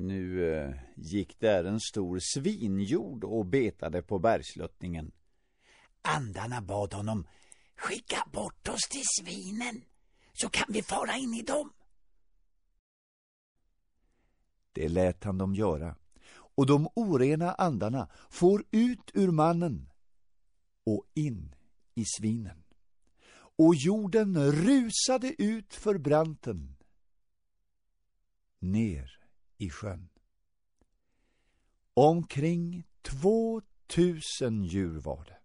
Nu eh, gick där en stor svinjord och betade på bergsluttningen. Andarna bad honom Skicka bort oss till svinen så kan vi fara in i dem. Det lät han dem göra och de orena andarna får ut ur mannen och in i svinen. Och jorden rusade ut för branten ner i sjön. Omkring två tusen djur var det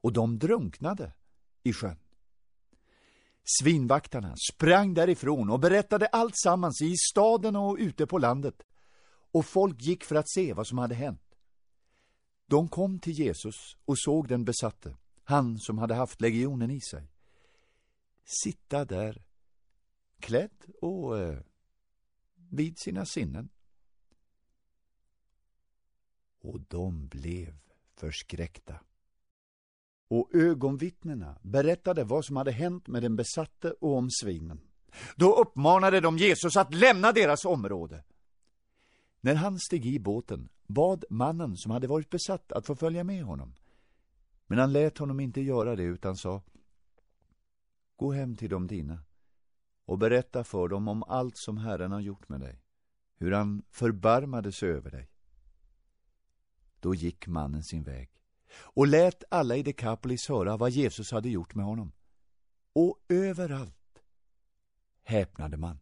och de drunknade i sjön. Svinvaktarna sprang därifrån och berättade allt sammans i staden och ute på landet och folk gick för att se vad som hade hänt. De kom till Jesus och såg den besatte, han som hade haft legionen i sig, sitta där, klädd och eh, vid sina sinnen. Och de blev förskräckta. Och ögonvittnena berättade vad som hade hänt med den besatte och om svinen. Då uppmanade de Jesus att lämna deras område. När han steg i båten bad mannen som hade varit besatt att få följa med honom. Men han lät honom inte göra det utan sa Gå hem till de dina och berätta för dem om allt som Herren har gjort med dig, hur han förbarmade sig över dig. Då gick mannen sin väg och lät alla i Dekapolis höra vad Jesus hade gjort med honom. Och överallt häpnade man.